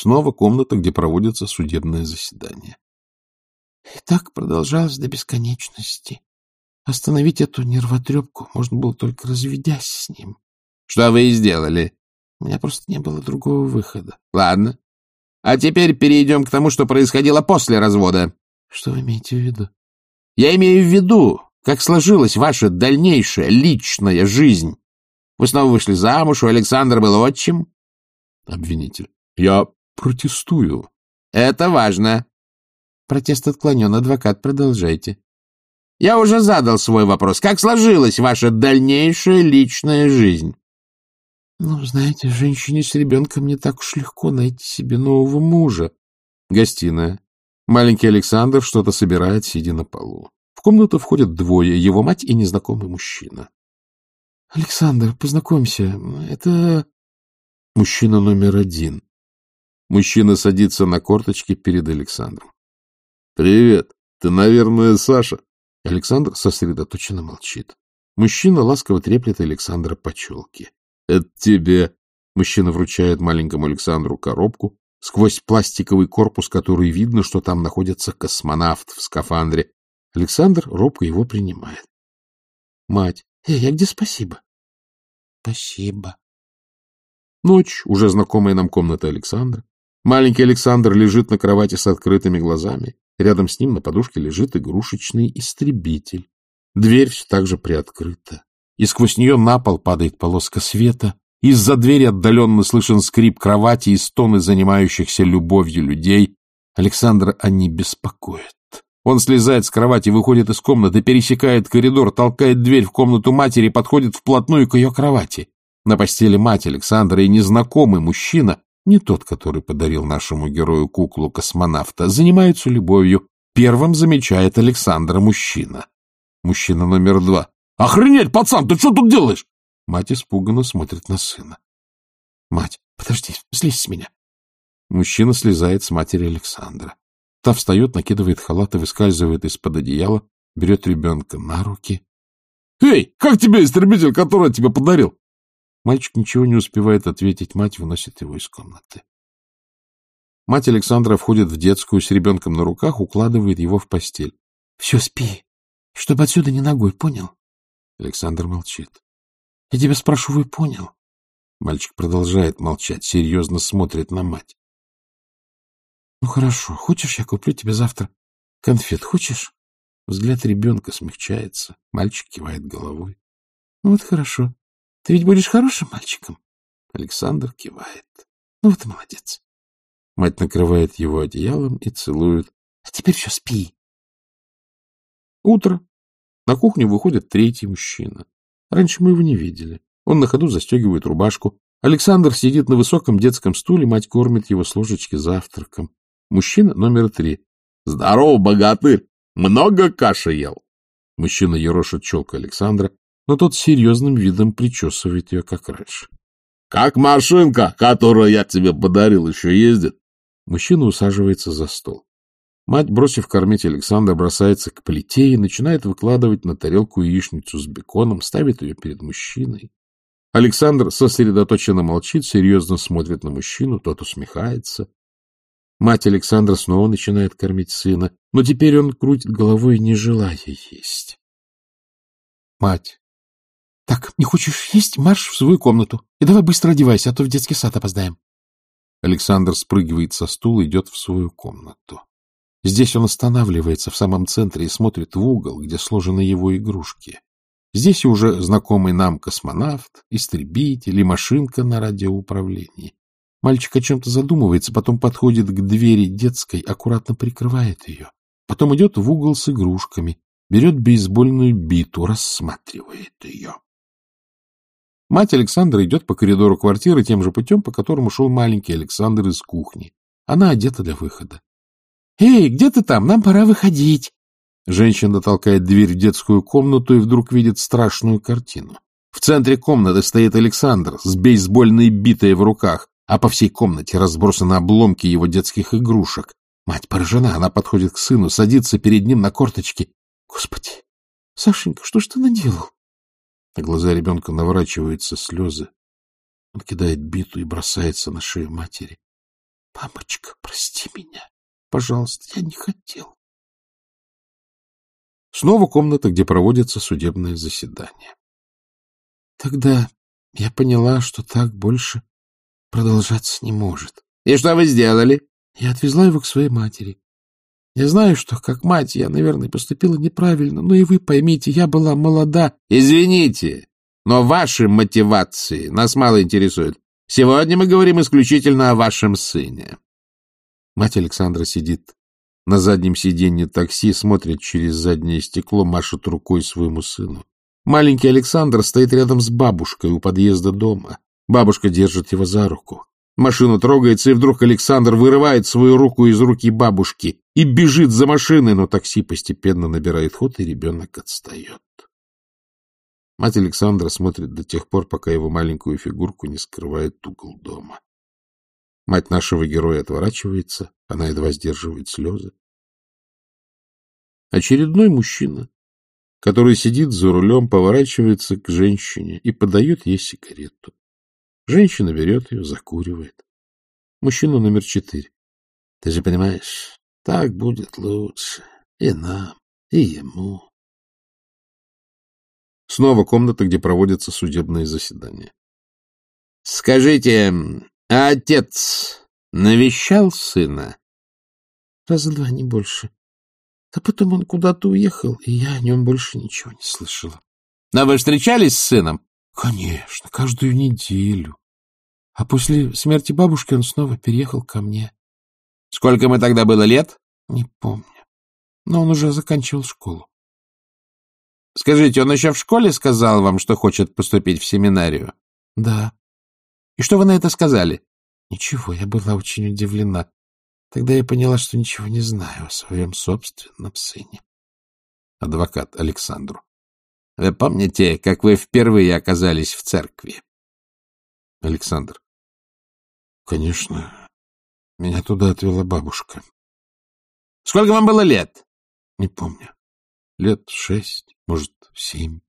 Снова комната, где проводится судебное заседание. И так продолжалось до бесконечности. Остановить эту нервотрепку можно было только разведясь с ним. — Что вы и сделали? У меня просто не было другого выхода. — Ладно. А теперь перейдем к тому, что происходило после развода. — Что вы имеете в виду? — Я имею в виду, как сложилась ваша дальнейшая личная жизнь. Вы снова вышли замуж, у Александра был отчим? Обвинитель. — Я протестую. — Это важно. Протест отклонен. Адвокат, продолжайте. Я уже задал свой вопрос. Как сложилась ваша дальнейшая личная жизнь? Ну, знаете, женщине с ребенком не так уж легко найти себе нового мужа. Гостиная. Маленький Александр что-то собирает, сидя на полу. В комнату входят двое, его мать и незнакомый мужчина. — Александр, познакомься, это... Мужчина номер один. Мужчина садится на корточки перед Александром. «Привет. Ты, наверное, Саша?» Александр сосредоточенно молчит. Мужчина ласково треплет Александра по челке. «Это тебе!» Мужчина вручает маленькому Александру коробку, сквозь пластиковый корпус, который видно, что там находится космонавт в скафандре. Александр робко его принимает. Мать. Эй, а где спасибо? Спасибо. Ночь, уже знакомая нам комната Александра. Маленький Александр лежит на кровати с открытыми глазами. Рядом с ним на подушке лежит игрушечный истребитель. Дверь все так же приоткрыта, и сквозь нее на пол падает полоска света. Из-за двери отдаленно слышен скрип кровати и стоны занимающихся любовью людей. Александра они беспокоят. Он слезает с кровати, выходит из комнаты, пересекает коридор, толкает дверь в комнату матери, подходит вплотную к ее кровати. На постели мать Александра и незнакомый мужчина не тот, который подарил нашему герою куклу-космонавта, занимаются любовью. Первым замечает Александра мужчина. Мужчина номер два. «Охренеть, пацан, ты что тут делаешь?» Мать испуганно смотрит на сына. «Мать, подожди, слезь с меня». Мужчина слезает с матери Александра. Та встает, накидывает халат и выскальзывает из-под одеяла, берет ребенка на руки. «Эй, как тебе истребитель, который я тебе подарил?» Мальчик ничего не успевает ответить, мать выносит его из комнаты. Мать Александра входит в детскую с ребенком на руках, укладывает его в постель. — Все, спи, чтобы отсюда не ногой, понял? Александр молчит. — Я тебя спрашиваю, понял? Мальчик продолжает молчать, серьезно смотрит на мать. — Ну, хорошо. Хочешь, я куплю тебе завтра конфет? Хочешь? Взгляд ребенка смягчается. Мальчик кивает головой. — Ну, вот хорошо. Ты ведь будешь хорошим мальчиком? Александр кивает. Ну вот молодец. Мать накрывает его одеялом и целует. А теперь все, спи. Утро. На кухню выходит третий мужчина. Раньше мы его не видели. Он на ходу застегивает рубашку. Александр сидит на высоком детском стуле, мать кормит его с ложечки завтраком. Мужчина номер три. — Здорово, богатырь! Много каши ел? Мужчина ерошит челку Александра, но тот серьезным видом причесывает ее, как раньше. — Как машинка, которую я тебе подарил, еще ездит? Мужчина усаживается за стол. Мать, бросив кормить Александра, бросается к плите и начинает выкладывать на тарелку яичницу с беконом, ставит ее перед мужчиной. Александр сосредоточенно молчит, серьезно смотрит на мужчину, тот усмехается. Мать Александра снова начинает кормить сына, но теперь он крутит головой, не желая есть. Мать. Так, не хочешь есть? Марш в свою комнату. И давай быстро одевайся, а то в детский сад опоздаем. Александр спрыгивает со стула, идет в свою комнату. Здесь он останавливается в самом центре и смотрит в угол, где сложены его игрушки. Здесь уже знакомый нам космонавт, истребитель и машинка на радиоуправлении. Мальчик о чем-то задумывается, потом подходит к двери детской, аккуратно прикрывает ее. Потом идет в угол с игрушками, берет бейсбольную биту, рассматривает ее. Мать Александра идет по коридору квартиры тем же путем, по которому шел маленький Александр из кухни. Она одета для выхода. — Эй, где ты там? Нам пора выходить. Женщина толкает дверь в детскую комнату и вдруг видит страшную картину. В центре комнаты стоит Александр с бейсбольной битой в руках, а по всей комнате разбросаны обломки его детских игрушек. Мать поражена, она подходит к сыну, садится перед ним на корточки. — Господи, Сашенька, что ж ты наделал? На глаза ребенка наворачиваются слезы. Он кидает биту и бросается на шею матери. — Мамочка, прости меня. Пожалуйста, я не хотел. Снова комната, где проводится судебное заседание. Тогда я поняла, что так больше продолжаться не может. — И что вы сделали? Я отвезла его к своей матери. Я знаю, что как мать я, наверное, поступила неправильно, но и вы поймите, я была молода. — Извините, но ваши мотивации нас мало интересуют. Сегодня мы говорим исключительно о вашем сыне. Мать Александра сидит на заднем сиденье такси, смотрит через заднее стекло, машет рукой своему сыну. Маленький Александр стоит рядом с бабушкой у подъезда дома. Бабушка держит его за руку. Машина трогается, и вдруг Александр вырывает свою руку из руки бабушки и бежит за машиной, но такси постепенно набирает ход, и ребенок отстает. Мать Александра смотрит до тех пор, пока его маленькую фигурку не скрывает угол дома. Мать нашего героя отворачивается, она едва сдерживает слезы. Очередной мужчина, который сидит за рулем, поворачивается к женщине и подает ей сигарету. Женщина берет ее, закуривает. Мужчина номер четыре. Ты же понимаешь, так будет лучше и нам, и ему. Снова комната, где проводятся судебные заседания. — Скажите, а отец навещал сына? — Раза два, не больше. А потом он куда-то уехал, и я о нем больше ничего не слышала. — Но вы встречались с сыном? — Конечно, каждую неделю. А после смерти бабушки он снова переехал ко мне. — Сколько ему тогда было лет? — Не помню. Но он уже заканчивал школу. — Скажите, он еще в школе сказал вам, что хочет поступить в семинарию? — Да. — И что вы на это сказали? — Ничего, я была очень удивлена. Тогда я поняла, что ничего не знаю о своем собственном сыне. Адвокат Александру. — Вы помните, как вы впервые оказались в церкви? Александр. Конечно. Меня туда отвела бабушка. Сколько вам было лет? Не помню. Лет шесть, может, семь.